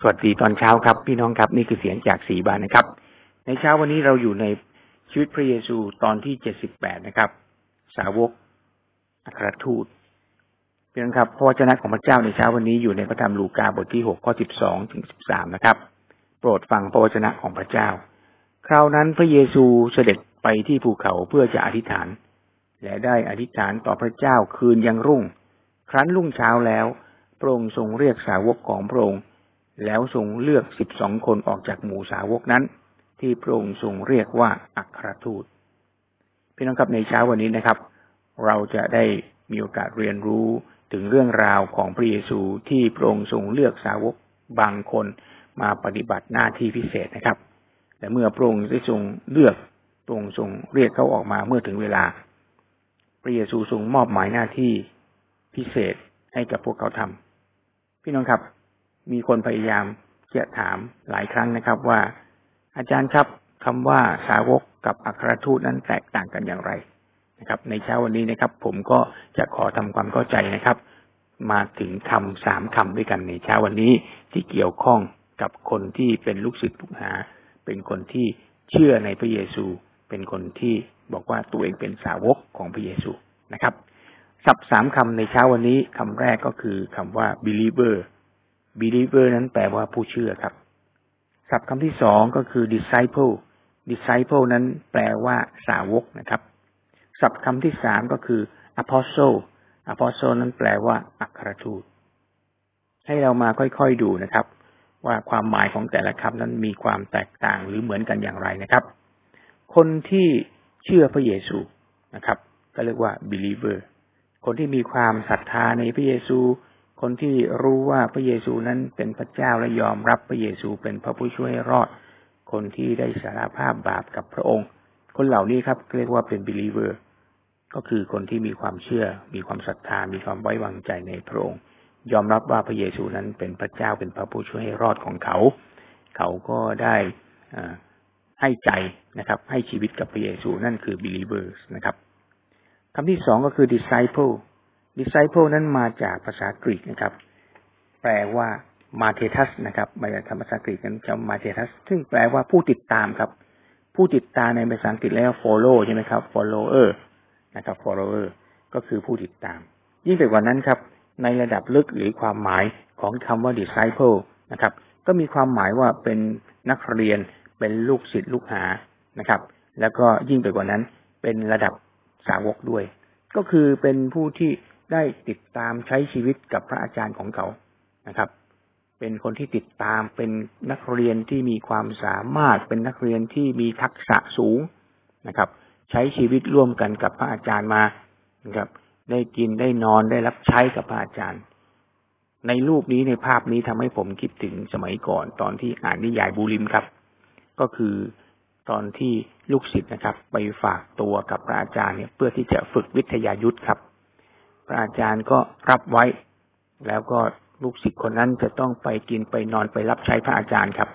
สวัสดีตอนเช้าครับ พี่น้องครับ นี่คือเสียงจากสีบานนะครับ ในเช้าวันนี้เราอยู่ในชีวิตพระเยซูตอนที่เจ็ดสิบแปดนะครับ สาวกอัครทูตพี่น้องครับพระวจนะของพระเจ้าในเช้าวันนี้อยู่ในพระธรรมลูกาบทที่หกข้อสิบสองถึงสิบสามนะครับ โปรดฟังพระวจนะของพระเจ้า คราวนั้นพระเยซูเสด็จไปที่ภูเขาเพื่อจะอธิษฐาน และได้อธิษฐานต่อพระเจ้าคืนยังรุ่ง ครั้นรุ่งเช้าแล้วพระองค์ทรงเรียกสาวกของพระองค์ แล้วทรงเลือกสิบสองคนออกจากหมู่สาวกนั้น ที่พระองค์ทรงเรียกว่าอัครทูตพี่น้องครับในเช้าวันนี้นะครับ เราจะได้มีโอกาสเรียนรู้ถึงเรื่องราวของพระเยซูที่พระองค์ทรงเลือกสาวกบางคนมาปฏิบัติหน้าที่พิเศษนะครับแต่เมื่อพระองค์ได้ทรงเลือกพระองค์ทรงเรียกเขาออกมาเมื่อถึงเวลา พระเยซูทรงมอบหมายหน้าที่พิเศษให้กับพวกเขาทำพี่น้องครับ มีคนพยายามจะถามหลายครั้งนะครับว่า อาจารย์ครับคำว่าสาวกกับอัครทูตนั้นแตกต่างกันอย่างไรนะครับ ในเช้าวันนี้นะครับ ผมก็จะขอทำความเข้าใจนะครับ มาถึงคำสามคำด้วยกันในเช้าวันนี้ที่เกี่ยวข้องกับคนที่เป็นลูกศิษย์ลูกหา เป็นคนที่เชื่อในพระเยซู เป็นคนที่บอกว่าตัวเองเป็นสาวกของพระเยซูนะครับ ศัพท์สามคำในเช้าวันนี้คำแรกก็คือคำว่า believer believer นั้นแปลว่าผู้เชื่อครับ ศัพท์คำที่สองก็คือ disciple disciple นั้นแปลว่าสาวกนะครับ ศัพท์คำที่สามก็คือ apostle apostle นั้นแปลว่าอัครทูต ให้เรามาค่อยๆดูนะครับ ว่าความหมายของแต่ละคำนั้นมีความแตกต่างหรือเหมือนกันอย่างไรนะครับ คนที่เชื่อพระเยซูนะครับ ก็เรียกว่า believer คนที่มีความศรัทธาในพระเยซู คนที่รู้ว่าพระเยซูนั้นเป็นพระเจ้าและยอมรับพระเยซูเป็นพระผู้ช่วยรอด คนที่ได้สารภาพบาปกับพระองค์ คนเหล่านี้ครับเรียกว่าเป็น believer ก็คือคนที่มีความเชื่อ มีความศรัทธา มีความไว้วางใจในพระองค์ ยอมรับว่าพระเยซูนั้นเป็นพระเจ้าเป็นพระผู้ช่วยรอดของเขา เขาก็ได้ให้ใจนะครับ ให้ชีวิตกับพระเยซูนั่นคือ believers นะครับคำที่สองก็คือ disciple disciple นั้นมาจากภาษากรีกนะครับ แปลว่ามาเททัสนะครับมาจากคำภาษากรีกนั้นจะมาเททัสซึ่งแปลว่าผู้ติดตามครับ ผู้ติดตามในภาษาอังกฤษแล้ว follow ใช่ไหมครับ follower นะครับ follower ก็คือผู้ติดตาม ยิ่งไปกว่านั้นครับ ในระดับลึกหรือความหมายของคำว่า disciple นะครับ ก็มีความหมายว่าเป็นนักเรียนเป็นลูกศิษย์ลูกหานะครับ แล้วก็ยิ่งไปกว่านั้น เป็นระดับสาวกด้วย ก็คือเป็นผู้ที่ ได้ติดตามใช้ชีวิตกับพระอาจารย์ของเขานะครับ เป็นคนที่ติดตามเป็นนักเรียนที่มีความสามารถเป็นนักเรียนที่มีทักษะสูงนะครับ ใช้ชีวิตร่วมกันกับพระอาจารย์มานะครับ ได้กินได้นอนได้รับใช้กับพระอาจารย์ ในรูปนี้ในภาพนี้ทำให้ผมคิดถึงสมัยก่อน ตอนที่อ่านนิยายบูริมครับ ก็คือตอนที่ลูกศิษย์นะครับ ไปฝากตัวกับพระอาจารย์เนี่ยเพื่อที่จะฝึกวิทยายุทธครับ พระอาจารย์ก็รับไว้ แล้วก็ลูกศิษย์คนนั้นจะต้องไปกินไปนอนไปรับใช้พระอาจารย์ครับ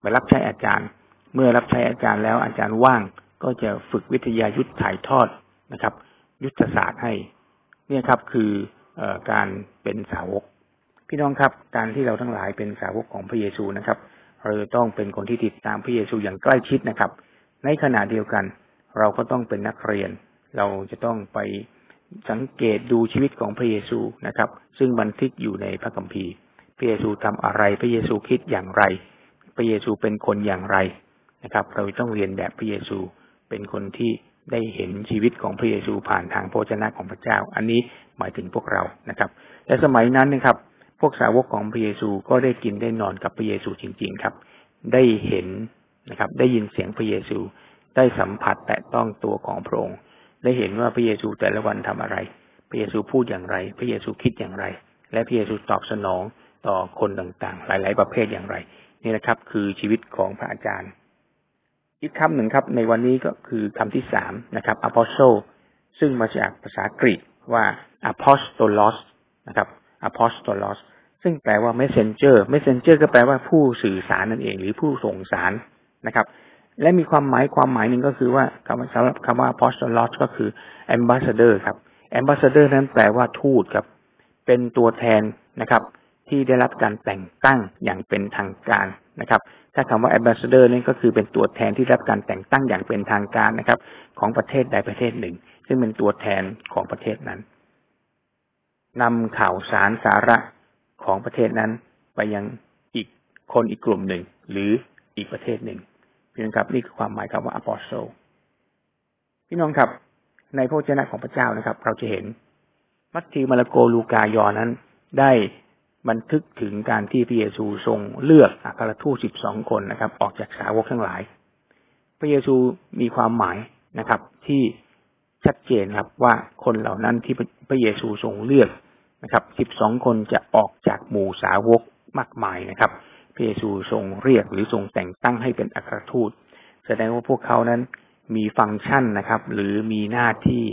ไปรับใช้อาจารย์ เมื่อรับใช้อาจารย์แล้วอาจารย์ว่างก็จะฝึกวิทยายุทธถ่ายทอดนะครับ ยุทธศาสตร์ให้ เนี่ยครับคืออการเป็นสาวก พี่น้องครับ การที่เราทั้งหลายเป็นสาวกของพระเยซูนะครับเราต้องเป็นคนที่ติดตามพระเยซูอย่างใกล้ชิดนะครับ ในขณะเดียวกัน เราก็ต้องเป็นนักเรียน เราจะต้องไป สังเกตดูชีวิตของพระเยซูนะครับ ซึ่งบันทึกอยู่ในพระคัมภีร์ พระเยซูทำอะไร พระเยซูคิดอย่างไร พระเยซูเป็นคนอย่างไรนะครับ เราต้องเรียนแบบพระเยซูเป็นคนที่ได้เห็นชีวิตของพระเยซูผ่านทางโภชนะของพระเจ้า อันนี้หมายถึงพวกเรานะครับ และสมัยนั้นนะครับ พวกสาวกของพระเยซูก็ได้กินได้นอนกับพระเยซูจริง ๆครับ ได้เห็นนะครับ ได้ยินเสียงพระเยซู ได้สัมผัสแตะต้องตัวของพระองค์ ได้เห็นว่าพระเยซูแต่ละวันทำอะไร พระเยซูพูดอย่างไร พระเยซูคิดอย่างไร และพระเยซูตอบสนองต่อคนต่างๆ หลาย ๆ ประเภทอย่างไร นี่นะครับ คือชีวิตของพระอาจารย์ อีกคำหนึ่งครับ ในวันนี้ก็คือคำที่สามนะครับ apostle ซึ่งมาจากภาษากรีกว่า apostolos นะครับ apostolos ซึ่งแปลว่า messenger messenger ก็แปลว่าผู้สื่อสารนั่นเอง หรือผู้ส่งสารนะครับ และมีความหมายความหมายหนึ่งก็คือว่าคำสำหรับคำว่า apostolos ก็คือ ambassador ครับ ambassador นั้นแปลว่าทูตครับ เป็นตัวแทนนะครับ ที่ได้รับการแต่งตั้งอย่างเป็นทางการนะครับ ถ้าคำว่า ambassador นี่ก็คือเป็นตัวแทนที่รับการแต่งตั้งอย่างเป็นทางการนะครับ ของประเทศใดประเทศหนึ่ง ซึ่งเป็นตัวแทนของประเทศนั้นนำข่าวสารสาระของประเทศนั้น ไปยังอีกคนอีกกลุ่มหนึ่ง หรืออีกประเทศหนึ่ง พี่น้องครับนี่คือความหมายคำว่า apostle พี่น้องครับ ในพระเจ้าของพระเจ้านะครับ เราจะเห็น มัทธิวมาระโกลูกายอนั้น ได้บันทึกถึงการที่พระเยซูทรงเลือกอัครทูตสิบสองคนนะครับ ออกจากสาวกทั้งหลาย พระเยซูมีความหมายนะครับ ที่ชัดเจนครับว่าคนเหล่านั้นที่พระเยซูทรงเลือกนะครับสิบสองคนจะออกจากหมู่สาวกมากมายนะครับ ระเยซูทรงเรียกหรือทรงแต่งตั้งให้เป็นอัครทูต แสดงว่าพวกเขานั้นมีฟังก์ชันนะครับ หรือมีหน้าที่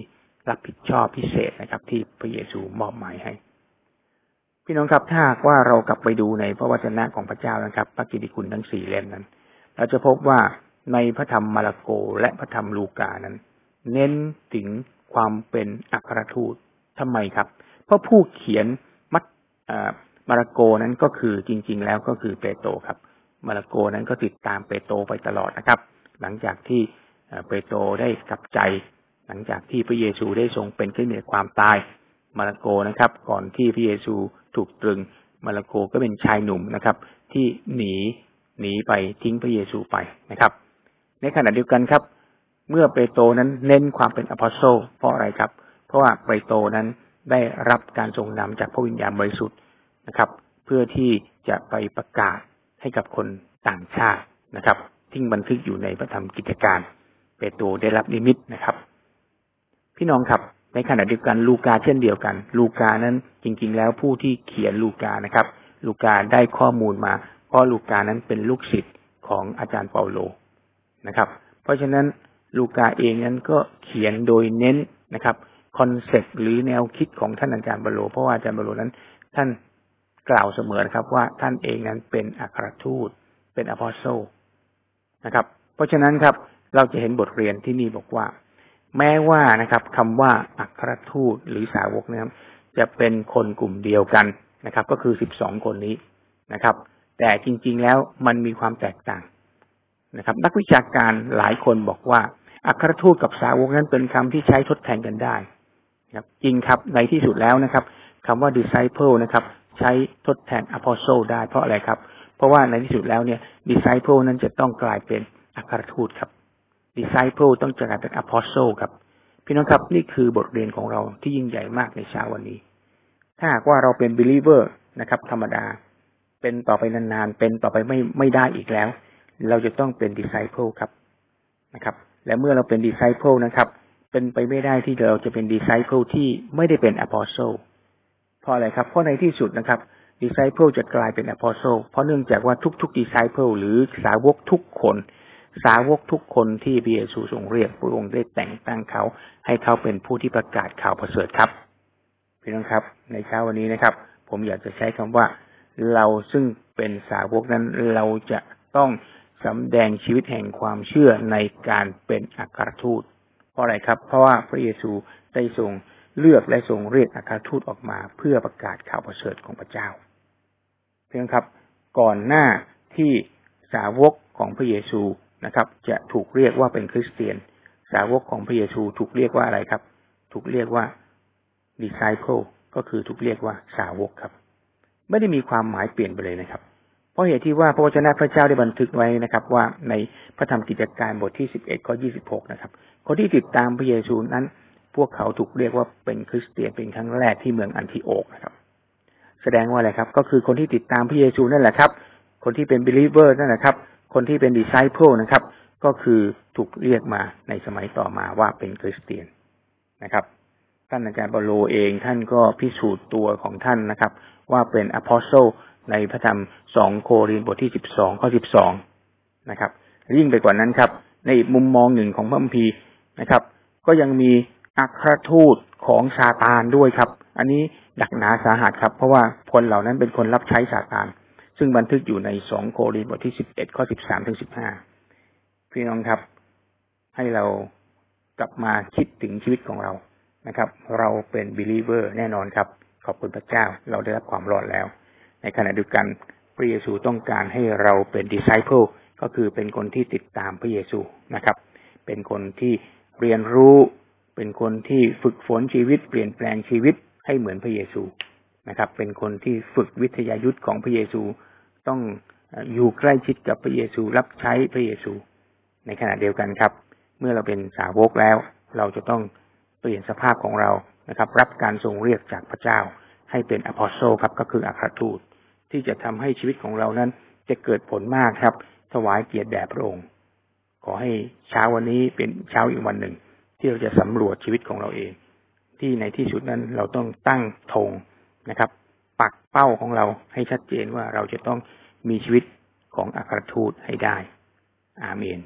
รับผิดชอบพิเศษนะครับ ที่พระเยซูมอบหมายให้ พี่น้องครับถ้าว่าเรากลับไปดูในพระวจนะของพระเจ้านะครับ พระกิติคุณทั้งสี่เล่มนั้น เราจะพบว่าในพระธรรมมาระโกและพระธรรมลูกานั้น เน้นถึงความเป็นอัครทูตทำไมครับ เพราะผู้เขียนมัด มาระโกนั้นก็คือจริง ๆ แล้วก็คือเปโตรครับ มาระโกนั้นก็ติดตามเปโตรไปตลอดนะครับ หลังจากที่เปโตรได้กลับใจ หลังจากที่พระเยซูได้ทรงเป็นขึ้นในความตาย มาระโกนะครับ ก่อนที่พระเยซูถูกตรึง มาระโกก็เป็นชายหนุ่มนะครับ ที่หนีหนีไปทิ้งพระเยซูไปนะครับ ในขณะเดียวกันครับ เมื่อเปโตรนั้นเน้นความเป็นอพอสโซเพราะอะไรครับ เพราะว่าเปโตรนั้นได้รับการทรงนำจากพระวิญญาณบริสุทธิ์ นะครับ เพื่อที่จะไปประกาศให้กับคนต่างชาตินะครับที่บันทึกอยู่ในพระธรรมกิจการเปโตรได้รับนิมิตนะครับ พี่น้องครับ ในขณะเดียวกันลูกาเช่นเดียวกัน ลูกานั้นจริง ๆ แล้วผู้ที่เขียนลูกานะครับ ลูกาได้ข้อมูลมา เพราะลูกานั้นเป็นลูกศิษย์ของอาจารย์เปาโลนะครับ เพราะฉะนั้นลูกาเองนั้นก็เขียนโดยเน้นนะครับ concept หรือแนวคิดของท่านอาจารย์เปาโลเพราะว่าอาจารย์เปาโลนั้น ท่าน กล่าวเสมอนะครับว่าท่านเองนั้นเป็นอัครทูต เป็น apostle นะครับ เพราะฉะนั้นครับเราจะเห็นบทเรียนที่นี่บอกว่า แม้ว่านะครับคำว่าอัครทูตหรือสาวกนะครับจะเป็นคนกลุ่มเดียวกันนะครับ ก็คือสิบสองคนนี้นะครับ แต่จริง ๆแล้วมันมีความแตกต่างนะครับ นักวิชาการหลายคนบอกว่า อัครทูตกับสาวกนั้นเป็นคำที่ใช้ทดแทนกันได้ครับจริงครับในที่สุดแล้วนะครับคำว่า disciple นะครับ ใช้ทดแทน apostle ได้เพราะอะไรครับ เพราะว่าในที่สุดแล้วเนี่ย disciple นั้นจะต้องกลายเป็นอัครทูตครับ disciple ต้องจะกลายเป็น apostle ครับ พี่น้องครับนี่คือบทเรียนของเราที่ยิ่งใหญ่มากในเช้าวันนี้ ถ้าหากว่าเราเป็น believer นะครับ ธรรมดา เป็นต่อไปนานๆ เป็นต่อไปไม่ไม่ได้อีกแล้ว เราจะต้องเป็น disciple ครับนะครับ และเมื่อเราเป็น disciple นะครับ เป็นไปไม่ได้ที่เราจะเป็น disciple ที่ไม่ได้เป็น apostle เพราะอะไรครับ เพราะในที่สุดนะครับ disciple จะกลายเป็น apostle เพราะเนื่องจากว่าทุกๆ disciple หรือสาวกทุกคน สาวกทุกคนที่พระเยซูทรงเรียกพระองค์ได้แต่งตั้งเขา ให้เขาเป็นผู้ที่ประกาศข่าวประเสริฐครับพี่น้องครับ ในเช้าวันนี้นะครับ ผมอยากจะใช้คำว่า เราซึ่งเป็นสาวกนั้นเราจะต้องสำแดงชีวิตแห่งความเชื่อในการเป็นอัครทูต เพราะอะไรครับ เพราะว่าพระเยซูได้ทรง เลือกและทรงเรียกอัครทูตออกมาเพื่อประกาศข่าวประเสริฐของพระเจ้า เพียงครับ ก่อนหน้าที่สาวกของพระเยซูนะครับ จะถูกเรียกว่าเป็นคริสเตียน สาวกของพระเยซูถูกเรียกว่าอะไรครับ ถูกเรียกว่า disciple ก็คือถูกเรียกว่าสาวกครับ ไม่ได้มีความหมายเปลี่ยนไปเลยนะครับ เพราะเหตุที่ว่าพระวจนะพระเจ้าได้บันทึกไว้นะครับ ว่าในพระธรรมกิจการบทที่สิบเอ็ดข้อยี่สิบหกนะครับ คนที่ติดตามพระเยซูนั้น พวกเขาถูกเรียกว่าเป็นคริสเตียนเป็นครั้งแรกที่เมืองอันทิโอกนะครับ แสดงว่าอะไรครับ ก็คือคนที่ติดตามพระเยซูนั่นแหละครับ คนที่เป็น believer นั่นแหละครับ คนที่เป็นดิไซเพิลนะครับ ก็คือถูกเรียกมาในสมัยต่อมาว่าเป็นคริสเตียนนะครับท่านอาจารย์เปโลเองท่านก็พิสูจน์ตัวของท่านนะครับ ว่าเป็นอพอสโซในพระธรรมสองโครินบทที่สิบสองข้อสิบสองนะครับยิ่งไปกว่านั้นครับ ในอีกมุมมองหนึ่งของพระคัมภีร์นะครับ ก็ยังมี อัครทูตของซาตานด้วยครับ อันนี้หนักหนาสาหัสครับ เพราะว่าคนเหล่านั้นเป็นคนรับใช้ซาตาน ซึ่งบันทึกอยู่ในสองโครินธ์บทที่สิบเอ็ดข้อสิบสามถึงสิบห้าพี่น้องครับ ให้เรากลับมาคิดถึงชีวิตของเรานะครับ เราเป็น believer แน่นอนครับ ขอบคุณพระเจ้า เราได้รับความรอดแล้ว ในขณะเดียวกันพระเยซูต้องการให้เราเป็น disciple ก็คือเป็นคนที่ติดตามพระเยซูนะครับ เป็นคนที่เรียนรู้ เป็นคนที่ฝึกฝนชีวิตเปลี่ยนแปลงชีวิตให้เหมือนพระเยซูนะครับ เป็นคนที่ฝึกวิทยายุทธของพระเยซูต้องอยู่ใกล้ชิดกับพระเยซูรับใช้พระเยซู ในขณะเดียวกันครับ เมื่อเราเป็นสาวกแล้ว เราจะต้องเปลี่ยนสภาพของเรานะครับ รับการทรงเรียกจากพระเจ้า ให้เป็นอพอสโซครับก็คืออัครทูตที่จะทำให้ชีวิตของเรานั้น จะเกิดผลมากครับ ถวายเกียรติแด่พระองค์ ขอให้เช้าวันนี้เป็นเช้าอีกวันหนึ่ง ที่เราจะสำรวจชีวิตของเราเอง ที่ในที่สุดนั้นเราต้องตั้งธงนะครับ ปักเป้าของเราให้ชัดเจนว่าเราจะต้องมีชีวิตของอัครทูตให้ได้ อาเมน